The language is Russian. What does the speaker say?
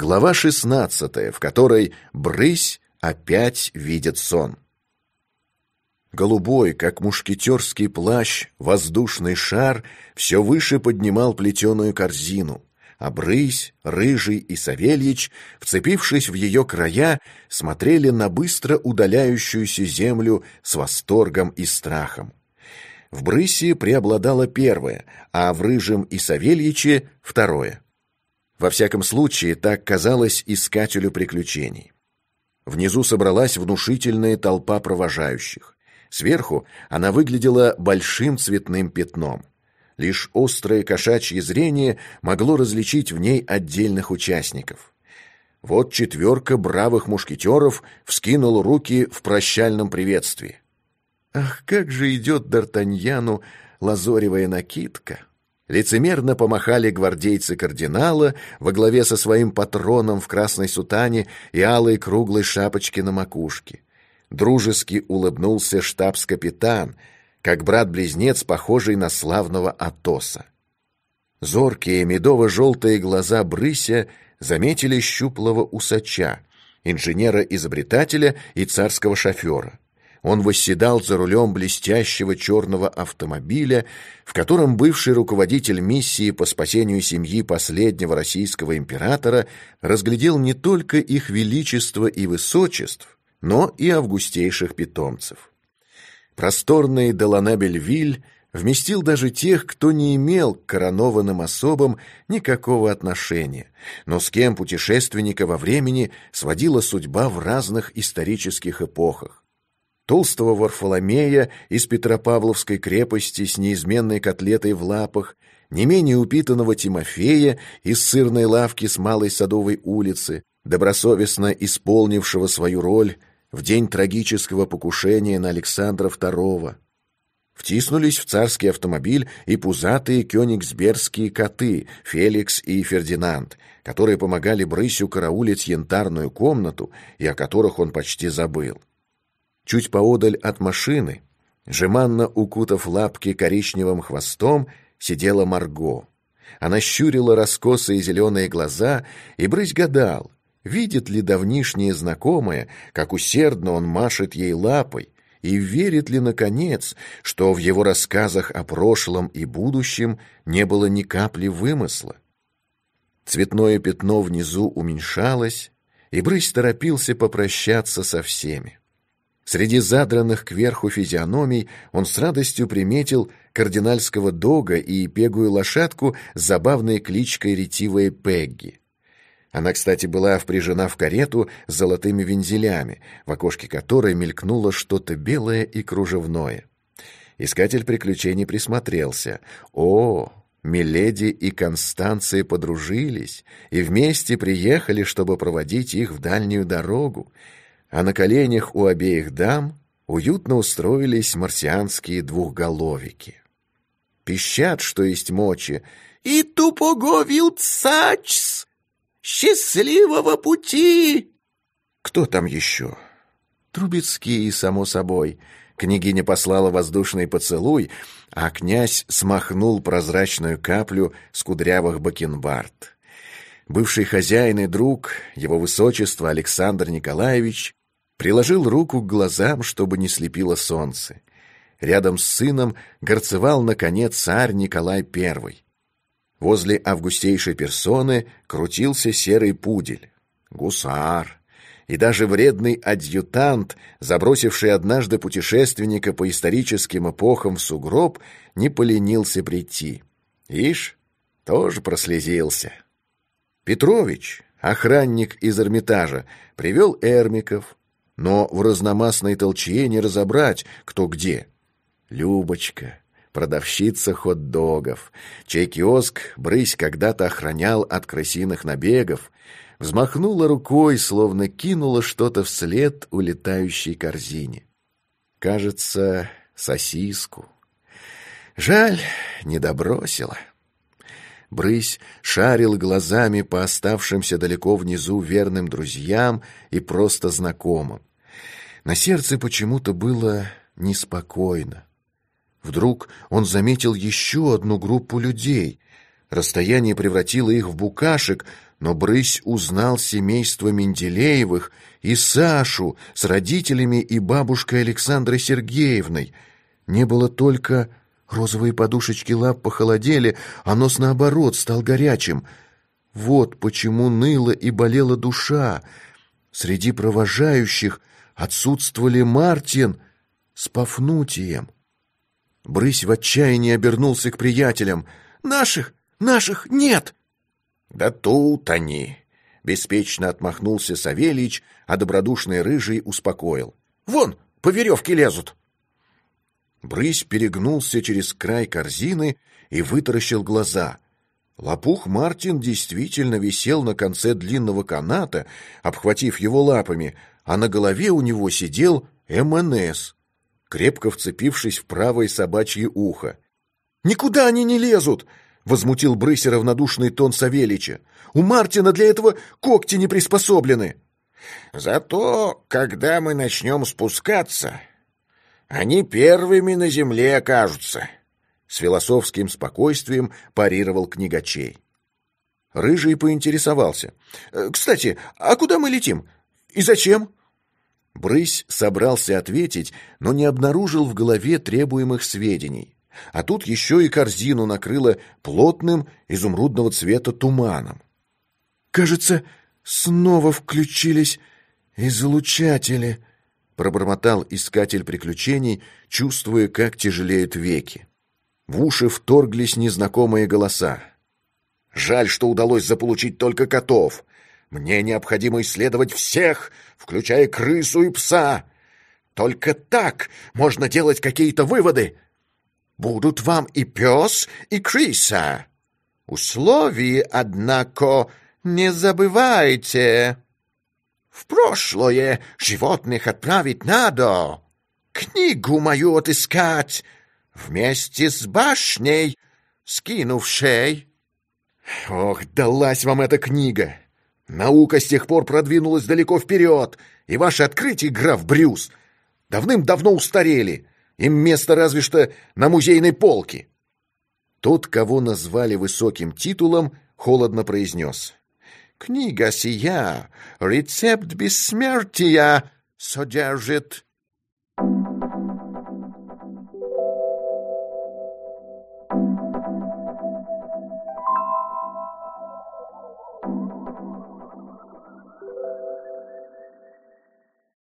Глава 16, в которой Брысь опять видит сон. Голубой, как мушкетерский плащ, воздушный шар все выше поднимал плетеную корзину, а Брысь, Рыжий и Савельич, вцепившись в ее края, смотрели на быстро удаляющуюся землю с восторгом и страхом. В Брысе преобладало первое, а в Рыжем и Савельиче — второе. Во всяком случае, так казалось искателю приключений. Внизу собралась внушительная толпа провожающих. Сверху она выглядела большим цветным пятном. Лишь острое кошачье зрение могло различить в ней отдельных участников. Вот четверка бравых мушкетеров вскинул руки в прощальном приветствии. Ах, как же идет Д'Артаньяну лазоревая накидка! Лицемерно помахали гвардейцы кардинала во главе со своим патроном в красной сутане и алой круглой шапочке на макушке. Дружески улыбнулся штабс-капитан, как брат-близнец, похожий на славного Атоса. Зоркие медово-желтые глаза Брыся заметили щуплого усача, инженера-изобретателя и царского шофера. Он восседал за рулем блестящего черного автомобиля, в котором бывший руководитель миссии по спасению семьи последнего российского императора разглядел не только их величество и высочеств, но и августейших питомцев. Просторный Деланабельвиль вместил даже тех, кто не имел к коронованным особам никакого отношения, но с кем путешественника во времени сводила судьба в разных исторических эпохах толстого Варфоломея из Петропавловской крепости с неизменной котлетой в лапах, не менее упитанного Тимофея из сырной лавки с Малой Садовой улицы, добросовестно исполнившего свою роль в день трагического покушения на Александра II. Втиснулись в царский автомобиль и пузатые кёнигсбергские коты Феликс и Фердинанд, которые помогали Брысю караулить янтарную комнату и о которых он почти забыл. Чуть поодаль от машины, жеманно укутав лапки коричневым хвостом, сидела Марго. Она щурила раскосые зеленые глаза, и брысь гадал, видит ли давнишнее знакомое, как усердно он машет ей лапой, и верит ли, наконец, что в его рассказах о прошлом и будущем не было ни капли вымысла. Цветное пятно внизу уменьшалось, и Брысь торопился попрощаться со всеми. Среди задранных кверху физиономий он с радостью приметил кардинальского дога и пегую лошадку с забавной кличкой ретивая Пегги. Она, кстати, была впряжена в карету с золотыми вензелями, в окошке которой мелькнуло что-то белое и кружевное. Искатель приключений присмотрелся. О, Миледи и Констанция подружились и вместе приехали, чтобы проводить их в дальнюю дорогу а на коленях у обеих дам уютно устроились марсианские двухголовики. Пищат, что есть мочи, «И тупоговил цачс! Счастливого пути!» Кто там еще? Трубецкие, само собой. Княгиня послала воздушный поцелуй, а князь смахнул прозрачную каплю с кудрявых бакенбард. Бывший хозяин и друг, его высочество Александр Николаевич, приложил руку к глазам, чтобы не слепило солнце. Рядом с сыном горцевал, наконец, царь Николай I. Возле августейшей персоны крутился серый пудель. Гусар. И даже вредный адъютант, забросивший однажды путешественника по историческим эпохам в сугроб, не поленился прийти. Ишь, тоже прослезился. Петрович, охранник из Эрмитажа, привел эрмиков, но в разномастной толчье не разобрать, кто где. Любочка, продавщица хот-догов, чей киоск Брысь когда-то охранял от крысиных набегов, взмахнула рукой, словно кинула что-то вслед улетающей корзине. Кажется, сосиску. Жаль, не добросила. Брысь шарил глазами по оставшимся далеко внизу верным друзьям и просто знакомым. На сердце почему-то было неспокойно. Вдруг он заметил еще одну группу людей. Расстояние превратило их в букашек, но Брысь узнал семейство Менделеевых и Сашу с родителями и бабушкой Александрой Сергеевной. Не было только... Розовые подушечки лап похолодели, а нос, наоборот, стал горячим. Вот почему ныла и болела душа. Среди провожающих отсутствовали Мартин с Пафнутием. Брысь в отчаянии обернулся к приятелям. «Наших! Наших нет!» «Да тут они!» — беспечно отмахнулся Савельич, а добродушный рыжий успокоил. «Вон, по веревке лезут!» Брысь перегнулся через край корзины и вытаращил глаза. Лопух Мартин действительно висел на конце длинного каната, обхватив его лапами, а на голове у него сидел МНС, крепко вцепившись в правое собачье ухо. «Никуда они не лезут!» возмутил Брыся равнодушный тон Савелича. «У Мартина для этого когти не приспособлены!» «Зато, когда мы начнем спускаться, они первыми на земле окажутся!» С философским спокойствием парировал книгачей. Рыжий поинтересовался. «Кстати, а куда мы летим? И зачем?» Брысь собрался ответить, но не обнаружил в голове требуемых сведений. А тут еще и корзину накрыло плотным изумрудного цвета туманом. «Кажется, снова включились излучатели», — пробормотал искатель приключений, чувствуя, как тяжелеют веки. В уши вторглись незнакомые голоса. «Жаль, что удалось заполучить только котов. Мне необходимо исследовать всех, включая крысу и пса. Только так можно делать какие-то выводы будут вам и пес, и крыса. Условия, однако, не забывайте. В прошлое животных отправить надо. Книгу мою отыскать вместе с башней, скинувшей. Ох, далась вам эта книга! Наука с тех пор продвинулась далеко вперед, и ваши открытия, граф Брюс, давным-давно устарели. Им место разве что на музейной полке. Тот, кого назвали высоким титулом, холодно произнес. «Книга сия, рецепт бессмертия, содержит...»